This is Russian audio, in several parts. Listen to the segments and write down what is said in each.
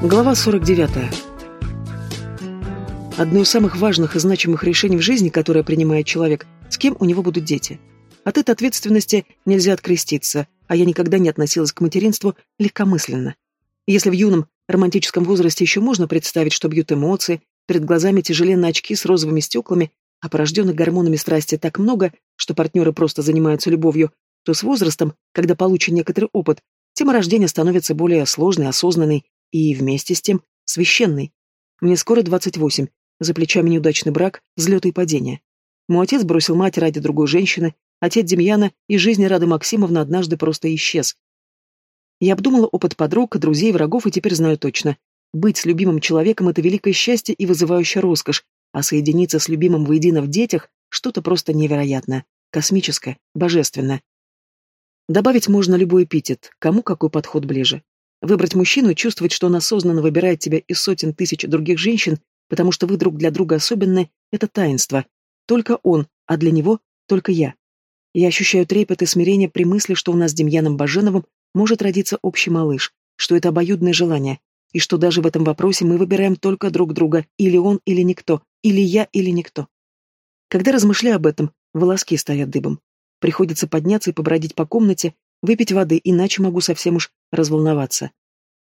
Глава 49. Одно из самых важных и значимых решений в жизни, которое принимает человек, с кем у него будут дети. От этой ответственности нельзя откреститься, а я никогда не относилась к материнству легкомысленно. Если в юном романтическом возрасте еще можно представить, что бьют эмоции, перед глазами тяжеленные очки с розовыми стеклами, а порожденных гормонами страсти так много, что партнеры просто занимаются любовью, то с возрастом, когда получен некоторый опыт, тема рождения становится более сложной, осознанной и, вместе с тем, священной. Мне скоро 28, за плечами неудачный брак, взлеты и падения. Мой отец бросил мать ради другой женщины, отец Демьяна и жизни Рады Максимовны однажды просто исчез. Я обдумала опыт подруг, друзей, врагов и теперь знаю точно. Быть с любимым человеком — это великое счастье и вызывающая роскошь, а соединиться с любимым воедино в детях — что-то просто невероятное, космическое, божественное. Добавить можно любой эпитет, кому какой подход ближе. Выбрать мужчину и чувствовать, что он осознанно выбирает тебя из сотен тысяч других женщин, потому что вы друг для друга особенны, это таинство. Только он, а для него только я. Я ощущаю трепет и смирение при мысли, что у нас с Демьяном Баженовым может родиться общий малыш, что это обоюдное желание, и что даже в этом вопросе мы выбираем только друг друга, или он, или никто, или я, или никто. Когда размышляю об этом, волоски стоят дыбом. Приходится подняться и побродить по комнате, выпить воды, иначе могу совсем уж разволноваться.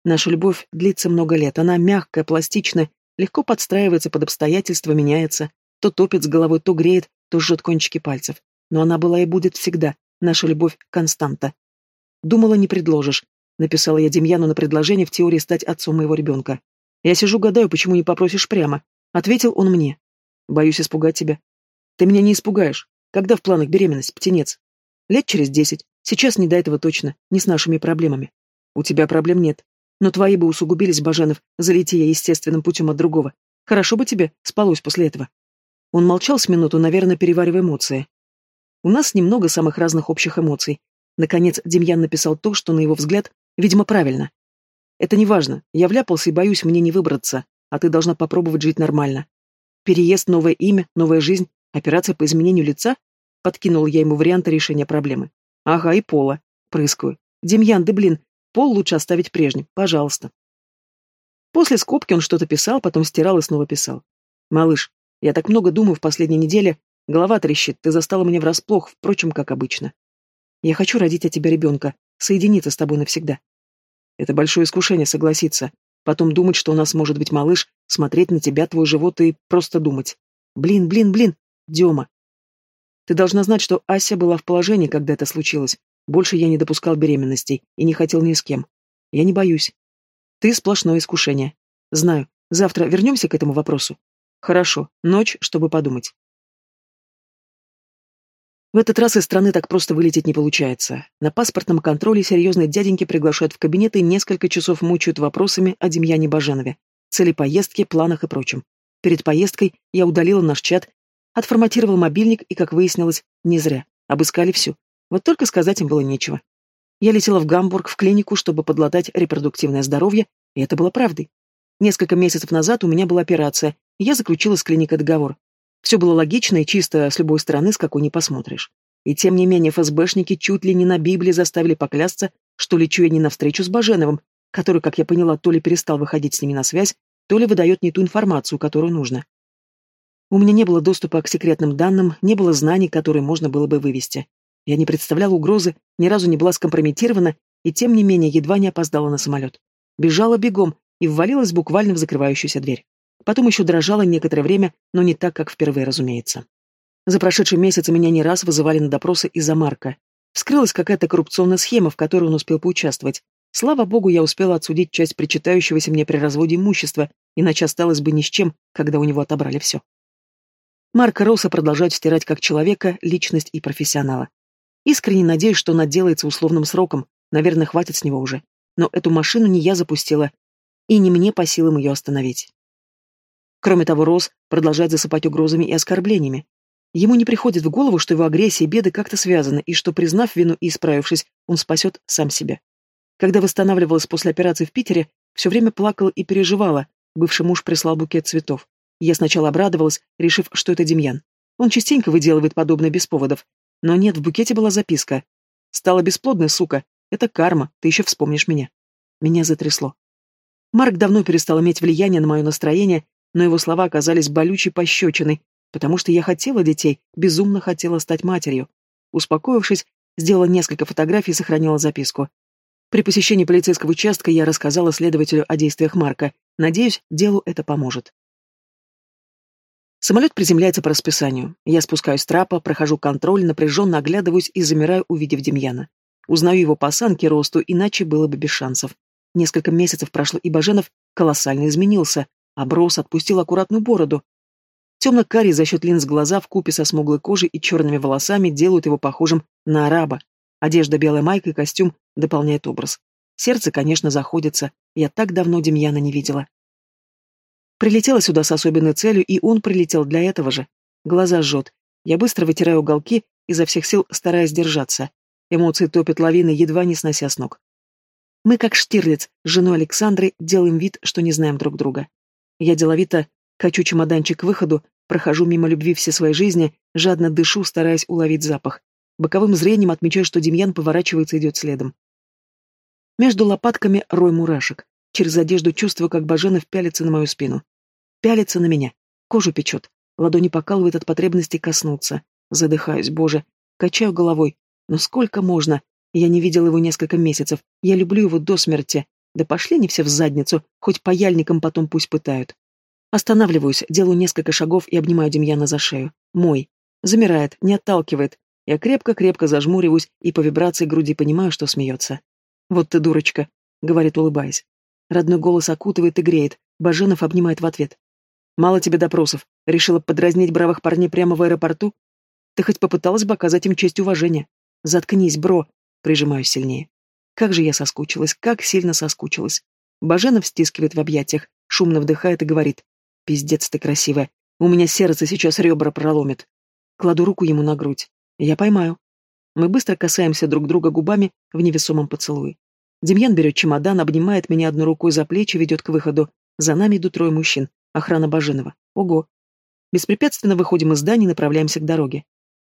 Наша любовь длится много лет, она мягкая, пластичная, легко подстраивается под обстоятельства, меняется, то топит с головой, то греет, то жжет кончики пальцев. Но она была и будет всегда, наша любовь — константа. Думала, не предложишь. Написала я Демьяну на предложение в теории стать отцом моего ребенка. Я сижу, гадаю, почему не попросишь прямо. Ответил он мне. Боюсь испугать тебя. Ты меня не испугаешь. Когда в планах беременность, птенец? Лет через десять. Сейчас не до этого точно, не с нашими проблемами. У тебя проблем нет. Но твои бы усугубились, Баженов, залети я естественным путем от другого. Хорошо бы тебе спалось после этого. Он молчал с минуту, наверное, переваривая эмоции. У нас немного самых разных общих эмоций. Наконец, Демьян написал то, что, на его взгляд, видимо, правильно. Это не важно. Я вляпался и боюсь мне не выбраться, а ты должна попробовать жить нормально. Переезд, новое имя, новая жизнь, операция по изменению лица? Подкинул я ему варианты решения проблемы. Ага, и пола. Прыскаю. Демьян, да блин, пол лучше оставить прежним, пожалуйста. После скобки он что-то писал, потом стирал и снова писал. Малыш, я так много думаю в последней неделе, голова трещит, ты застала меня врасплох, впрочем, как обычно. Я хочу родить от тебя ребенка, соединиться с тобой навсегда. Это большое искушение согласиться, потом думать, что у нас может быть малыш, смотреть на тебя, твой живот и просто думать. Блин, блин, блин, Дема, ты должна знать, что Ася была в положении, когда это случилось. Больше я не допускал беременностей и не хотел ни с кем. Я не боюсь. Ты сплошное искушение. Знаю. Завтра вернемся к этому вопросу. Хорошо. Ночь, чтобы подумать. В этот раз из страны так просто вылететь не получается. На паспортном контроле серьезные дяденьки приглашают в кабинет и несколько часов мучают вопросами о Демьяне Баженове, цели поездки, планах и прочем. Перед поездкой я удалила наш чат Отформатировал мобильник, и, как выяснилось, не зря. Обыскали всю. Вот только сказать им было нечего. Я летела в Гамбург, в клинику, чтобы подлатать репродуктивное здоровье, и это было правдой. Несколько месяцев назад у меня была операция, и я заключила с клиникой договор. Все было логично и чисто с любой стороны, с какой не посмотришь. И тем не менее ФСБшники чуть ли не на Библии заставили поклясться, что лечу я не навстречу с Баженовым, который, как я поняла, то ли перестал выходить с ними на связь, то ли выдает не ту информацию, которую нужно. У меня не было доступа к секретным данным, не было знаний, которые можно было бы вывести. Я не представляла угрозы, ни разу не была скомпрометирована, и тем не менее едва не опоздала на самолет. Бежала бегом и ввалилась буквально в закрывающуюся дверь. Потом еще дрожала некоторое время, но не так, как впервые, разумеется. За прошедшие месяцы меня не раз вызывали на допросы из-за Марка. Вскрылась какая-то коррупционная схема, в которой он успел поучаствовать. Слава богу, я успела отсудить часть причитающегося мне при разводе имущества, иначе осталось бы ни с чем, когда у него отобрали все. Марка Роса продолжает стирать как человека, личность и профессионала. Искренне надеюсь, что он отделается условным сроком, наверное, хватит с него уже. Но эту машину не я запустила, и не мне по силам ее остановить. Кроме того, Рос продолжает засыпать угрозами и оскорблениями. Ему не приходит в голову, что его агрессия и беды как-то связаны, и что, признав вину и исправившись, он спасет сам себя. Когда восстанавливалась после операции в Питере, все время плакала и переживала, бывший муж прислал букет цветов. Я сначала обрадовалась, решив, что это Демьян. Он частенько выделывает подобное без поводов. Но нет, в букете была записка. «Стала бесплодной, сука. Это карма, ты еще вспомнишь меня». Меня затрясло. Марк давно перестал иметь влияние на мое настроение, но его слова оказались болючей пощечиной, потому что я хотела детей, безумно хотела стать матерью. Успокоившись, сделала несколько фотографий и сохранила записку. При посещении полицейского участка я рассказала следователю о действиях Марка. Надеюсь, делу это поможет. Самолет приземляется по расписанию. Я спускаюсь с трапа, прохожу контроль, напряженно оглядываюсь и замираю, увидев Демьяна. Узнаю его по осанке, росту, иначе было бы без шансов. Несколько месяцев прошло, и Баженов колоссально изменился. Оброс, отпустил аккуратную бороду. Темно-карий за счет линз глаза в купе со смуглой кожей и черными волосами делают его похожим на араба. Одежда белая майка и костюм дополняет образ. Сердце, конечно, заходится. Я так давно Демьяна не видела. Прилетела сюда с особенной целью, и он прилетел для этого же. Глаза жжет. Я быстро вытираю уголки, изо всех сил стараясь держаться. Эмоции топят лавины, едва не снося с ног. Мы, как Штирлиц, с женой Александры, делаем вид, что не знаем друг друга. Я деловито качу чемоданчик к выходу, прохожу мимо любви всей своей жизни, жадно дышу, стараясь уловить запах. Боковым зрением отмечаю, что Демьян поворачивается и идет следом. Между лопатками рой мурашек. Через одежду чувствую, как Баженов пялится на мою спину. Пялится на меня. Кожу печет. Ладони покалывает от потребности коснуться. Задыхаюсь, боже. Качаю головой. Но сколько можно? Я не видел его несколько месяцев. Я люблю его до смерти. Да пошли не все в задницу, хоть паяльником потом пусть пытают. Останавливаюсь, делаю несколько шагов и обнимаю Демьяна за шею. Мой. Замирает, не отталкивает. Я крепко-крепко зажмуриваюсь и по вибрации груди понимаю, что смеется. «Вот ты дурочка», — говорит, улыбаясь. Родной голос окутывает и греет. Баженов обнимает в ответ. «Мало тебе допросов. Решила подразнить бравых парней прямо в аэропорту? Ты хоть попыталась бы оказать им честь и уважение? Заткнись, бро, Прижимаюсь сильнее. Как же я соскучилась, как сильно соскучилась. Баженов стискивает в объятиях, шумно вдыхает и говорит. «Пиздец ты красивая. У меня сердце сейчас ребра проломит». Кладу руку ему на грудь. Я поймаю. Мы быстро касаемся друг друга губами в невесомом поцелуе. Демьян берет чемодан, обнимает меня одной рукой за плечи, ведет к выходу. За нами идут трое мужчин. Охрана Баженова. Ого. Беспрепятственно выходим из здания и направляемся к дороге.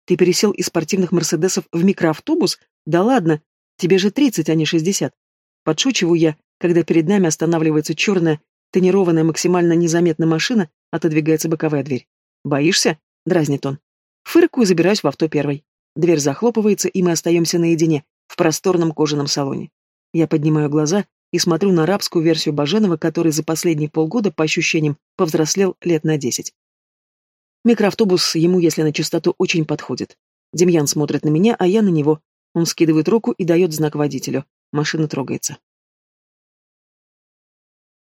Ты пересел из спортивных «Мерседесов» в микроавтобус? Да ладно, тебе же тридцать, а не шестьдесят. Подшучиваю я, когда перед нами останавливается черная, тонированная, максимально незаметная машина, отодвигается боковая дверь. «Боишься?» — дразнит он. Фыркую и забираюсь в авто первой. Дверь захлопывается, и мы остаемся наедине, в просторном кожаном салоне. Я поднимаю глаза и смотрю на арабскую версию Баженова, который за последние полгода, по ощущениям, повзрослел лет на десять. Микроавтобус ему, если на чистоту, очень подходит. Демьян смотрит на меня, а я на него. Он скидывает руку и дает знак водителю. Машина трогается.